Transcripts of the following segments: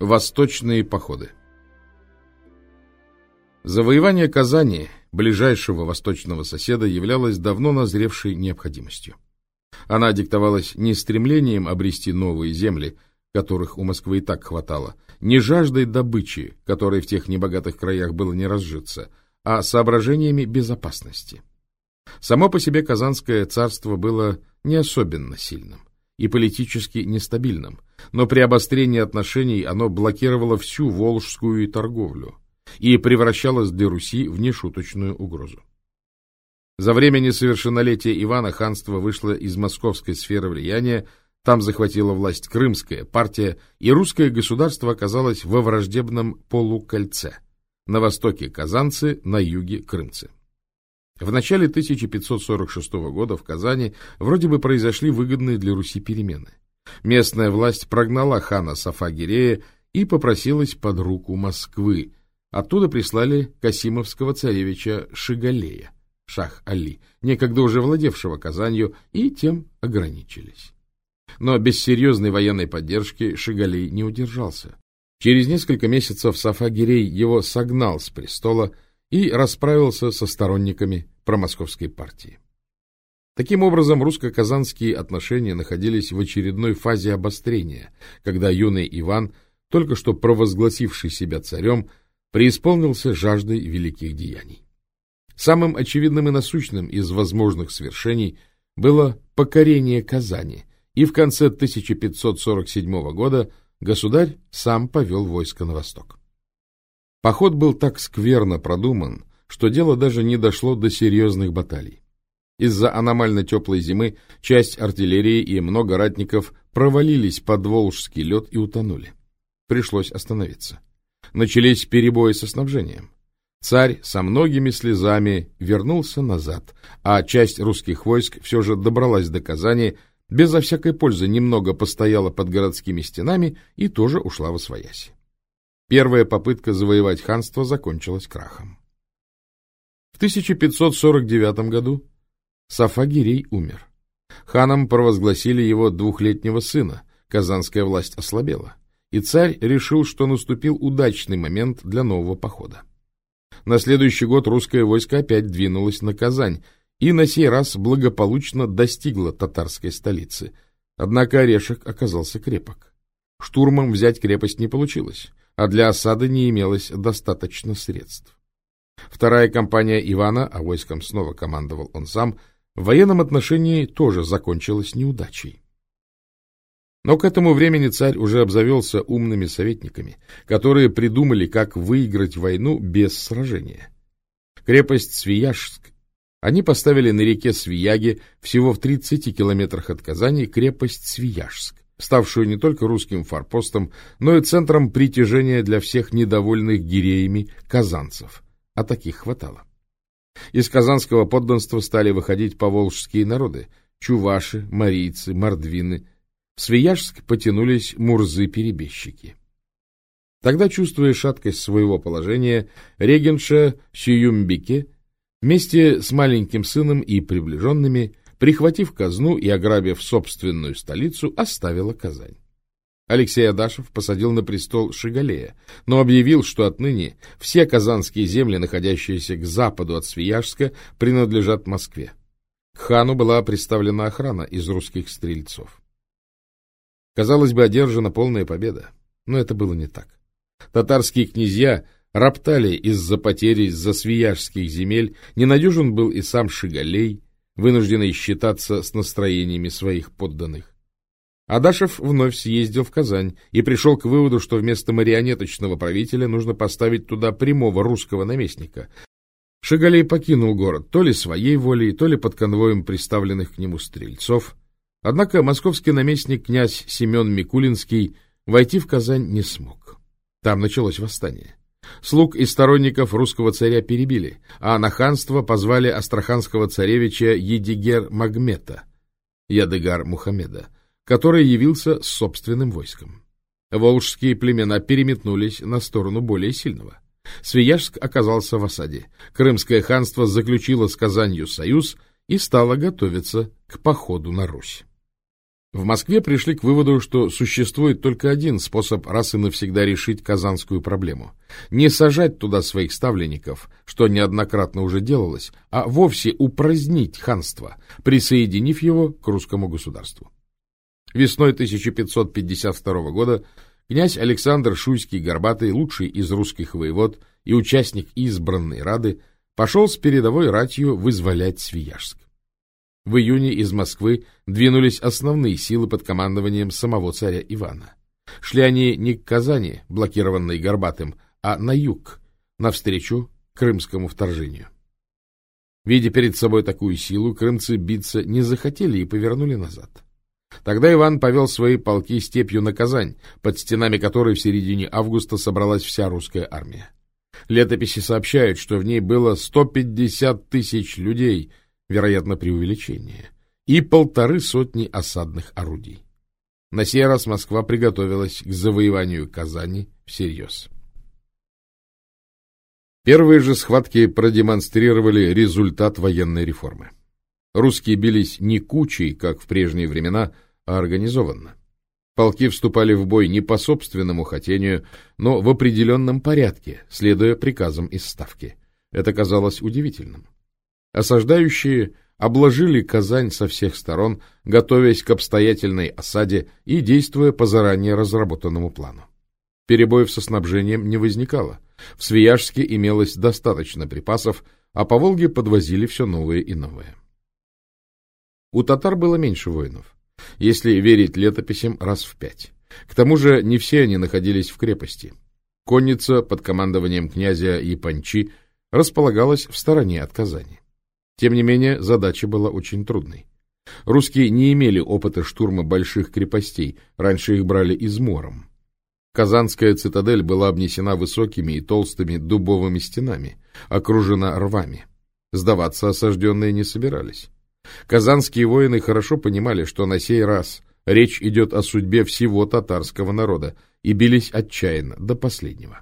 Восточные походы Завоевание Казани, ближайшего восточного соседа, являлось давно назревшей необходимостью. Она диктовалась не стремлением обрести новые земли, которых у Москвы и так хватало, не жаждой добычи, которой в тех небогатых краях было не разжиться, а соображениями безопасности. Само по себе Казанское царство было не особенно сильным и политически нестабильным, но при обострении отношений оно блокировало всю волжскую торговлю и превращалось для Руси в нешуточную угрозу. За время несовершеннолетия Ивана ханство вышло из московской сферы влияния, там захватила власть крымская партия, и русское государство оказалось во враждебном полукольце. На востоке казанцы, на юге крымцы. В начале 1546 года в Казани вроде бы произошли выгодные для Руси перемены. Местная власть прогнала хана Сафагирея и попросилась под руку Москвы. Оттуда прислали Касимовского царевича Шигалея, Шах-Али, некогда уже владевшего Казанью, и тем ограничились. Но без серьезной военной поддержки Шигалей не удержался. Через несколько месяцев Сафагирей его согнал с престола и расправился со сторонниками промосковской партии. Таким образом, русско-казанские отношения находились в очередной фазе обострения, когда юный Иван, только что провозгласивший себя царем, преисполнился жаждой великих деяний. Самым очевидным и насущным из возможных свершений было покорение Казани, и в конце 1547 года государь сам повел войско на восток. Поход был так скверно продуман, что дело даже не дошло до серьезных баталий. Из-за аномально теплой зимы часть артиллерии и много ратников провалились под Волжский лед и утонули. Пришлось остановиться. Начались перебои со снабжением. Царь со многими слезами вернулся назад, а часть русских войск все же добралась до Казани, безо всякой пользы немного постояла под городскими стенами и тоже ушла во свояси. Первая попытка завоевать ханство закончилась крахом. В 1549 году Сафагирей умер. Ханом провозгласили его двухлетнего сына, казанская власть ослабела, и царь решил, что наступил удачный момент для нового похода. На следующий год русское войско опять двинулось на Казань и на сей раз благополучно достигло татарской столицы, однако орешек оказался крепок. Штурмом взять крепость не получилось а для осады не имелось достаточно средств. Вторая кампания Ивана, а войском снова командовал он сам, в военном отношении тоже закончилась неудачей. Но к этому времени царь уже обзавелся умными советниками, которые придумали, как выиграть войну без сражения. Крепость Свияжск они поставили на реке Свияге, всего в 30 километрах от Казани, крепость Свияжск ставшую не только русским форпостом, но и центром притяжения для всех недовольных гиреями казанцев. А таких хватало. Из казанского подданства стали выходить поволжские народы – чуваши, марийцы, мордвины. В Свияжск потянулись мурзы-перебежчики. Тогда, чувствуя шаткость своего положения, регенша Сююмбике вместе с маленьким сыном и приближенными прихватив казну и ограбив собственную столицу, оставила Казань. Алексей Адашев посадил на престол Шигалея, но объявил, что отныне все казанские земли, находящиеся к западу от Свияжска, принадлежат Москве. К хану была представлена охрана из русских стрельцов. Казалось бы, одержана полная победа, но это было не так. Татарские князья роптали из-за потери засвияжских земель, ненадежен был и сам Шигалей, вынужденный считаться с настроениями своих подданных. Адашев вновь съездил в Казань и пришел к выводу, что вместо марионеточного правителя нужно поставить туда прямого русского наместника. Шагалей покинул город то ли своей волей, то ли под конвоем приставленных к нему стрельцов. Однако московский наместник князь Семен Микулинский войти в Казань не смог. Там началось восстание. Слуг и сторонников русского царя перебили, а на ханство позвали астраханского царевича Едигер Магмета, Ядыгар Мухаммеда, который явился с собственным войском. Волжские племена переметнулись на сторону более сильного. Свияжск оказался в осаде. Крымское ханство заключило с Казанью союз и стало готовиться к походу на Русь. В Москве пришли к выводу, что существует только один способ раз и навсегда решить казанскую проблему. Не сажать туда своих ставленников, что неоднократно уже делалось, а вовсе упразднить ханство, присоединив его к русскому государству. Весной 1552 года князь Александр Шуйский-Горбатый, лучший из русских воевод и участник избранной Рады, пошел с передовой ратью вызволять Свияжск. В июне из Москвы двинулись основные силы под командованием самого царя Ивана. Шли они не к Казани, блокированной Горбатым, а на юг, навстречу крымскому вторжению. Видя перед собой такую силу, крымцы биться не захотели и повернули назад. Тогда Иван повел свои полки степью на Казань, под стенами которой в середине августа собралась вся русская армия. Летописи сообщают, что в ней было 150 тысяч людей, вероятно, преувеличение, и полторы сотни осадных орудий. На сей раз Москва приготовилась к завоеванию Казани всерьез. Первые же схватки продемонстрировали результат военной реформы. Русские бились не кучей, как в прежние времена, а организованно. Полки вступали в бой не по собственному хотению, но в определенном порядке, следуя приказам из Ставки. Это казалось удивительным. Осаждающие обложили Казань со всех сторон, готовясь к обстоятельной осаде и действуя по заранее разработанному плану. Перебоев со снабжением не возникало. В Свияжске имелось достаточно припасов, а по Волге подвозили все новые и новые. У татар было меньше воинов, если верить летописям раз в пять. К тому же не все они находились в крепости. Конница под командованием князя Япанчи располагалась в стороне от Казани. Тем не менее, задача была очень трудной. Русские не имели опыта штурма больших крепостей, раньше их брали измором. Казанская цитадель была обнесена высокими и толстыми дубовыми стенами, окружена рвами. Сдаваться осажденные не собирались. Казанские воины хорошо понимали, что на сей раз речь идет о судьбе всего татарского народа, и бились отчаянно, до последнего.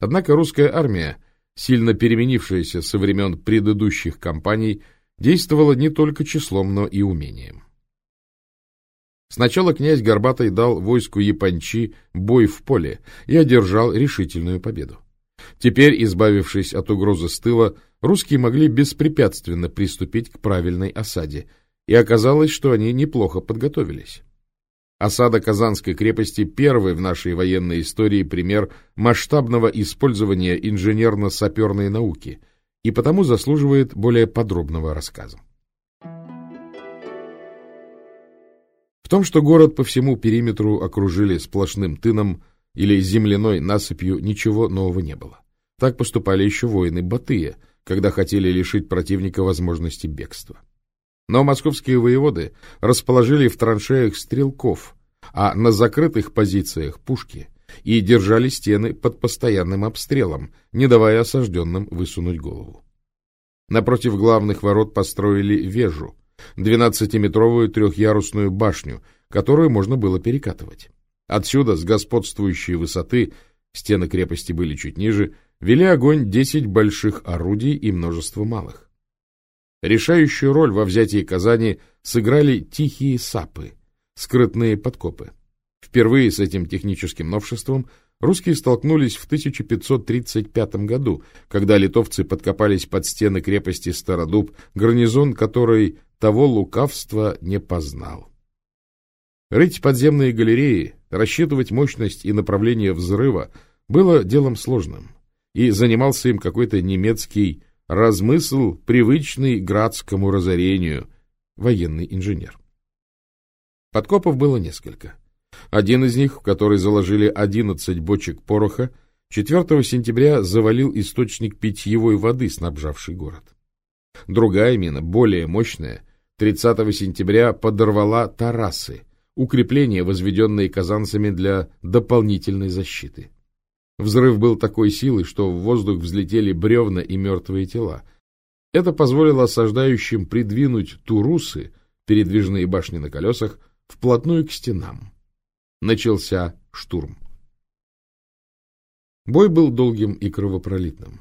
Однако русская армия сильно переменившаяся со времен предыдущих кампаний, действовала не только числом, но и умением. Сначала князь Горбатой дал войску Япончи бой в поле и одержал решительную победу. Теперь, избавившись от угрозы с тыла, русские могли беспрепятственно приступить к правильной осаде, и оказалось, что они неплохо подготовились. Осада Казанской крепости – первый в нашей военной истории пример масштабного использования инженерно-саперной науки и потому заслуживает более подробного рассказа. В том, что город по всему периметру окружили сплошным тыном или земляной насыпью, ничего нового не было. Так поступали еще воины Батыя, когда хотели лишить противника возможности бегства. Но московские воеводы расположили в траншеях стрелков, а на закрытых позициях пушки и держали стены под постоянным обстрелом, не давая осажденным высунуть голову. Напротив главных ворот построили вежу, двенадцатиметровую трехъярусную башню, которую можно было перекатывать. Отсюда, с господствующей высоты, стены крепости были чуть ниже, вели огонь десять больших орудий и множество малых. Решающую роль во взятии Казани сыграли тихие сапы, скрытные подкопы. Впервые с этим техническим новшеством русские столкнулись в 1535 году, когда литовцы подкопались под стены крепости Стародуб, гарнизон которой того лукавства не познал. Рыть подземные галереи, рассчитывать мощность и направление взрыва было делом сложным, и занимался им какой-то немецкий размысл, привычный градскому разорению, военный инженер. Подкопов было несколько. Один из них, в который заложили 11 бочек пороха, 4 сентября завалил источник питьевой воды, снабжавший город. Другая мина, более мощная, 30 сентября подорвала тарасы, укрепления, возведенные казанцами для дополнительной защиты. Взрыв был такой силы, что в воздух взлетели бревна и мертвые тела. Это позволило осаждающим придвинуть турусы, передвижные башни на колесах, вплотную к стенам. Начался штурм. Бой был долгим и кровопролитным.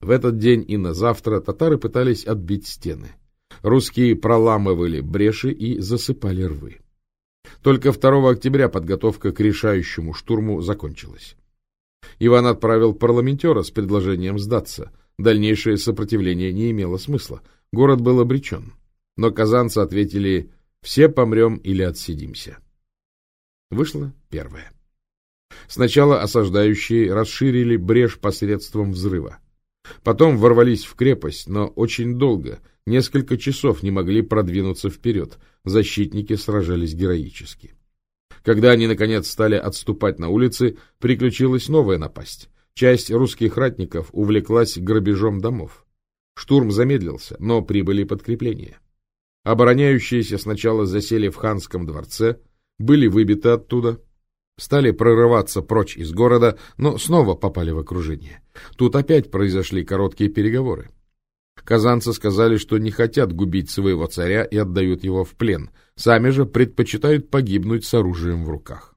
В этот день и на завтра татары пытались отбить стены. Русские проламывали бреши и засыпали рвы. Только 2 октября подготовка к решающему штурму закончилась. Иван отправил парламентера с предложением сдаться. Дальнейшее сопротивление не имело смысла. Город был обречен. Но казанцы ответили «все помрем или отсидимся». Вышло первое. Сначала осаждающие расширили брешь посредством взрыва. Потом ворвались в крепость, но очень долго, несколько часов не могли продвинуться вперед. Защитники сражались героически. Когда они, наконец, стали отступать на улицы, приключилась новая напасть. Часть русских ратников увлеклась грабежом домов. Штурм замедлился, но прибыли подкрепления. Обороняющиеся сначала засели в ханском дворце, были выбиты оттуда, стали прорываться прочь из города, но снова попали в окружение. Тут опять произошли короткие переговоры. Казанцы сказали, что не хотят губить своего царя и отдают его в плен, сами же предпочитают погибнуть с оружием в руках.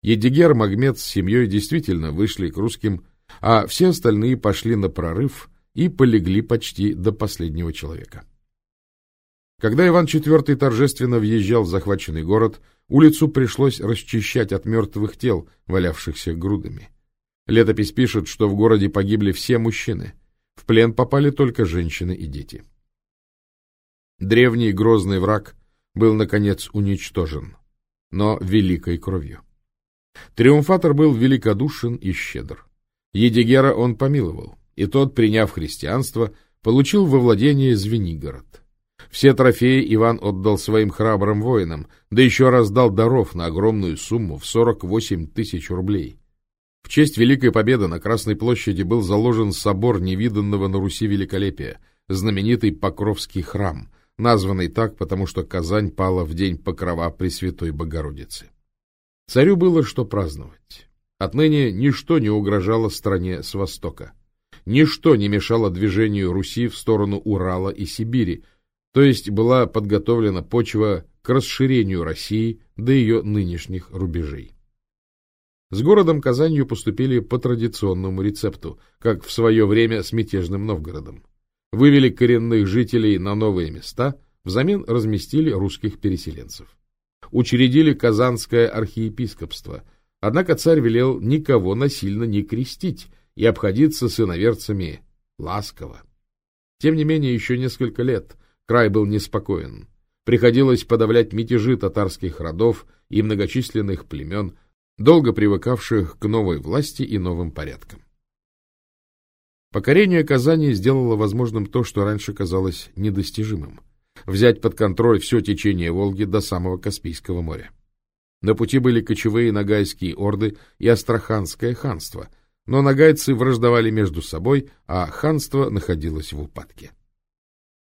Едигер Магмед с семьей действительно вышли к русским, а все остальные пошли на прорыв и полегли почти до последнего человека. Когда Иван IV торжественно въезжал в захваченный город, улицу пришлось расчищать от мертвых тел, валявшихся грудами. Летопись пишет, что в городе погибли все мужчины. В плен попали только женщины и дети. Древний грозный враг был, наконец, уничтожен, но великой кровью. Триумфатор был великодушен и щедр. Едигера он помиловал, и тот, приняв христианство, получил во владение Звенигород. Все трофеи Иван отдал своим храбрым воинам, да еще раздал даров на огромную сумму в 48 тысяч рублей. В честь Великой Победы на Красной площади был заложен собор невиданного на Руси великолепия, знаменитый Покровский храм, названный так, потому что Казань пала в день Покрова Пресвятой Богородицы. Царю было что праздновать. Отныне ничто не угрожало стране с востока. Ничто не мешало движению Руси в сторону Урала и Сибири, то есть была подготовлена почва к расширению России до ее нынешних рубежей. С городом Казанью поступили по традиционному рецепту, как в свое время с мятежным Новгородом. Вывели коренных жителей на новые места, взамен разместили русских переселенцев. Учредили Казанское архиепископство, однако царь велел никого насильно не крестить и обходиться с иноверцами ласково. Тем не менее, еще несколько лет Край был неспокоен. Приходилось подавлять мятежи татарских родов и многочисленных племен, долго привыкавших к новой власти и новым порядкам. Покорение Казани сделало возможным то, что раньше казалось недостижимым – взять под контроль все течение Волги до самого Каспийского моря. На пути были кочевые нагайские орды и Астраханское ханство, но нагайцы враждовали между собой, а ханство находилось в упадке.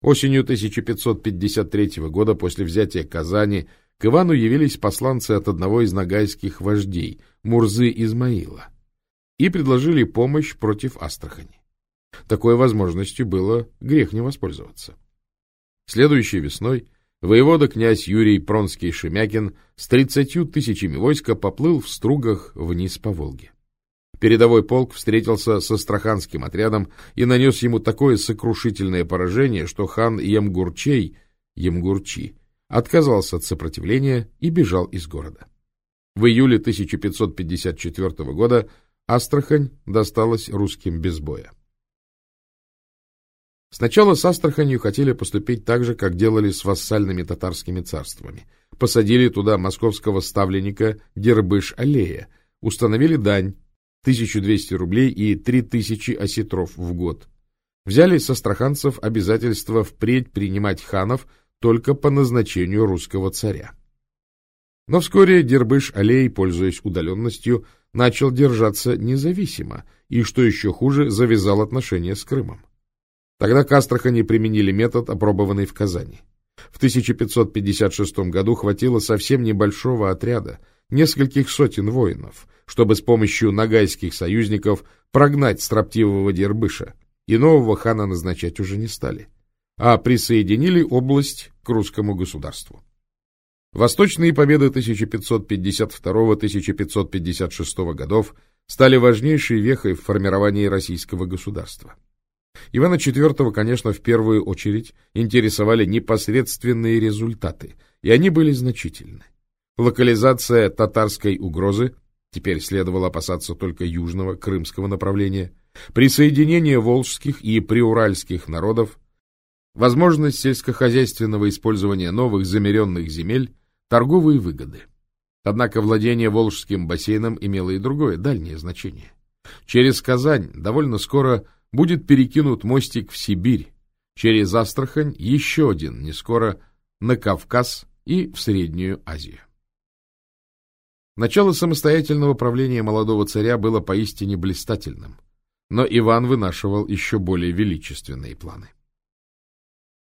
Осенью 1553 года после взятия Казани к Ивану явились посланцы от одного из нагайских вождей, Мурзы Измаила, и предложили помощь против Астрахани. Такой возможностью было грех не воспользоваться. Следующей весной воевода князь Юрий Пронский-Шемякин с тридцатью тысячами войска поплыл в стругах вниз по Волге. Передовой полк встретился со Астраханским отрядом и нанес ему такое сокрушительное поражение, что хан Емгурчей, Емгурчи, отказался от сопротивления и бежал из города. В июле 1554 года Астрахань досталась русским без боя. Сначала с Астраханью хотели поступить так же, как делали с вассальными татарскими царствами. Посадили туда московского ставленника Дербыш-Алея, установили дань, 1200 рублей и 3000 осетров в год. Взяли с астраханцев обязательство впредь принимать ханов только по назначению русского царя. Но вскоре Дербыш-Алей, пользуясь удаленностью, начал держаться независимо и, что еще хуже, завязал отношения с Крымом. Тогда к Астрахани применили метод, опробованный в Казани. В 1556 году хватило совсем небольшого отряда, нескольких сотен воинов, чтобы с помощью нагайских союзников прогнать строптивого Дербыша, и нового хана назначать уже не стали, а присоединили область к русскому государству. Восточные победы 1552-1556 годов стали важнейшей вехой в формировании российского государства. Ивана IV, конечно, в первую очередь интересовали непосредственные результаты, и они были значительны. локализация татарской угрозы, теперь следовало опасаться только южного крымского направления, присоединение волжских и приуральских народов, возможность сельскохозяйственного использования новых замеренных земель, торговые выгоды. Однако владение Волжским бассейном имело и другое, дальнее значение. Через Казань довольно скоро будет перекинут мостик в Сибирь, через Астрахань еще один, не скоро, на Кавказ и в Среднюю Азию. Начало самостоятельного правления молодого царя было поистине блистательным, но Иван вынашивал еще более величественные планы.